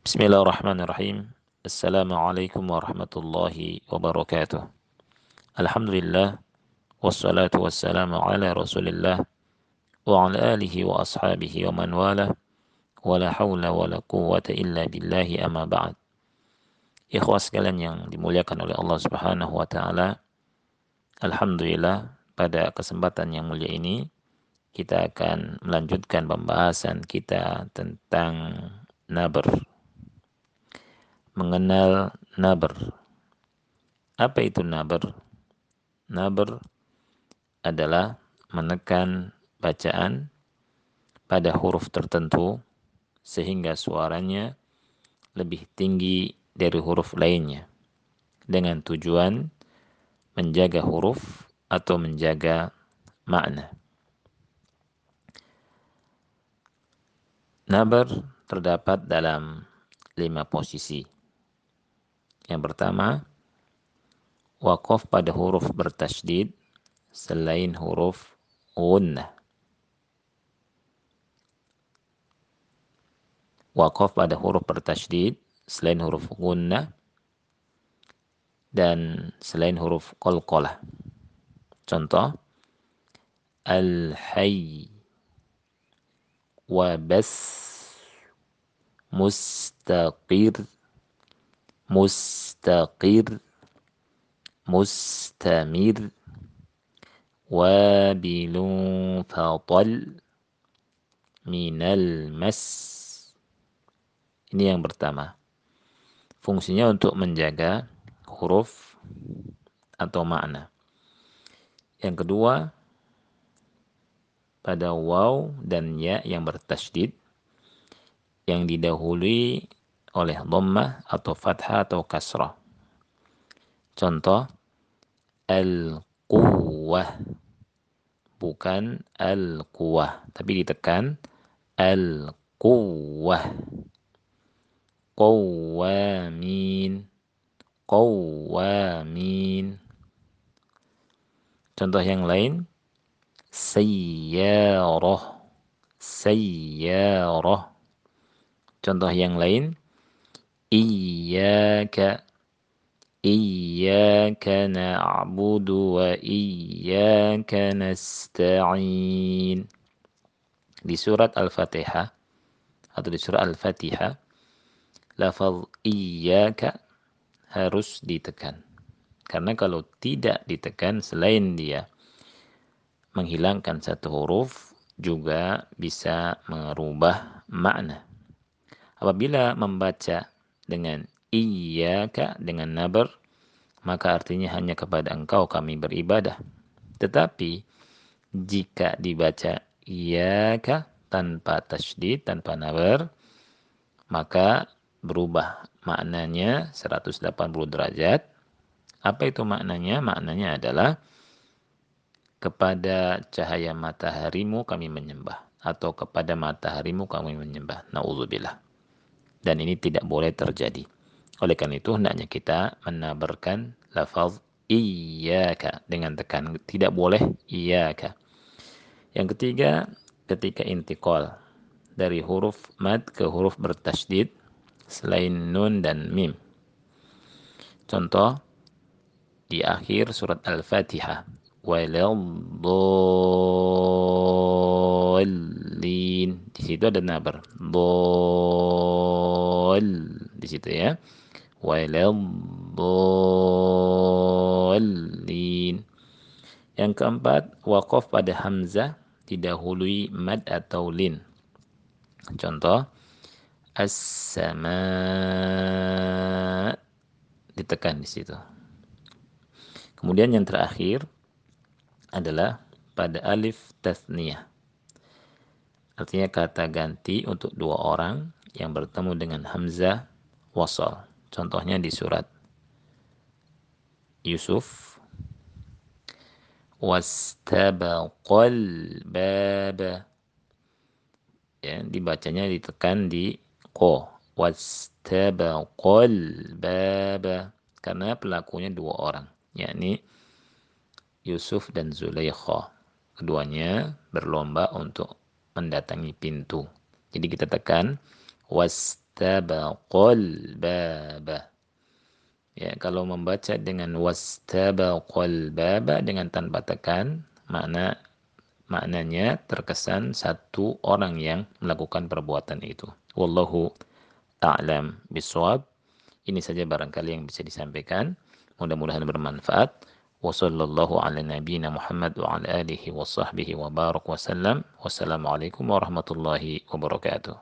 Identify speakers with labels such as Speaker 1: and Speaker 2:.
Speaker 1: Bismillahirrahmanirrahim. Assalamualaikum warahmatullahi wabarakatuh. Alhamdulillah wassalatu wassalamu ala Rasulillah wa ala alihi wa ashabihi wa man wala wa la haula wa la quwwata illa billahi amma ba'd. Ikhwas sekalian yang dimuliakan oleh Allah Subhanahu wa taala. Alhamdulillah pada kesempatan yang mulia ini kita akan melanjutkan pembahasan kita tentang nabar mengenal nabar. Apa itu nabar? Nabar adalah menekan bacaan pada huruf tertentu sehingga suaranya lebih tinggi dari huruf lainnya dengan tujuan menjaga huruf atau menjaga makna. Nabar terdapat dalam lima posisi. Yang pertama, wakof pada huruf bertasydid selain huruf gunnah. Wakof pada huruf bertasydid selain huruf gunnah dan selain huruf qalqalah. Contoh, al-hayy wa bas mustaqir mustaqir mustamir wabilun fatal minal mas ini yang pertama. Fungsinya untuk menjaga huruf atau makna. Yang kedua pada waw dan ya yang bertasydid yang didahului oleh dhammah atau fathah atau kasrah. Contoh al-quwwah bukan al-quwwah tapi ditekan al-quwwah. Qawwamin qawwamin. Contoh yang lain sayyarah sayyarah. Contoh yang lain Iyyaka na'budu wa iyyaka nasta'in. Di surat Al-Fatihah atau di surat Al-Fatihah lafaz iyyaka harus ditekan. Karena kalau tidak ditekan selain dia menghilangkan satu huruf juga bisa merubah makna. Apabila membaca dengan iyyaka dengan nabar maka artinya hanya kepada engkau kami beribadah. Tetapi jika dibaca iyyaka tanpa tasydid tanpa nabar maka berubah maknanya 180 derajat. Apa itu maknanya? Maknanya adalah kepada cahaya mataharimu kami menyembah atau kepada mataharimu kami menyembah. Naudzubillah dan ini tidak boleh terjadi. Oleh karena itu hendaknya kita menabarkan lafaz iyyaka dengan tekan tidak boleh iyyaka. Yang ketiga ketika intikal dari huruf mad ke huruf bertasydid selain nun dan mim. Contoh di akhir surat Al-Fatihah waladdallin di situ ada nabar dol di situ ya. Waladdallin yang keempat waqaf pada hamzah didahului mad atau lin. Contoh as-sama ditekan di situ. Kemudian yang terakhir adalah pada alif tasniyah. Artinya kata ganti untuk dua orang yang bertemu dengan hamzah wasal. Contohnya di surat Yusuf wastabaqal baba ya dibacanya ditekan di ko wastabaqal baba karena pelakunya dua orang yakni Yusuf dan Zulaikha. Keduanya berlomba untuk mendatangi pintu. Jadi kita tekan wastabaqal baba. Ya, kalau membaca dengan wastabaqal baba dengan tanpa tekan, makna maknanya terkesan satu orang yang melakukan perbuatan itu. Wallahu a'lam bisawab. Ini saja barangkali yang bisa disampaikan. Mudah-mudahan bermanfaat. Wassallallahu ala nabiyyina Muhammad wa ala alihi wa sahbihi wa barak wa sallam. Wassalamualaikum warahmatullahi wabarakatuh.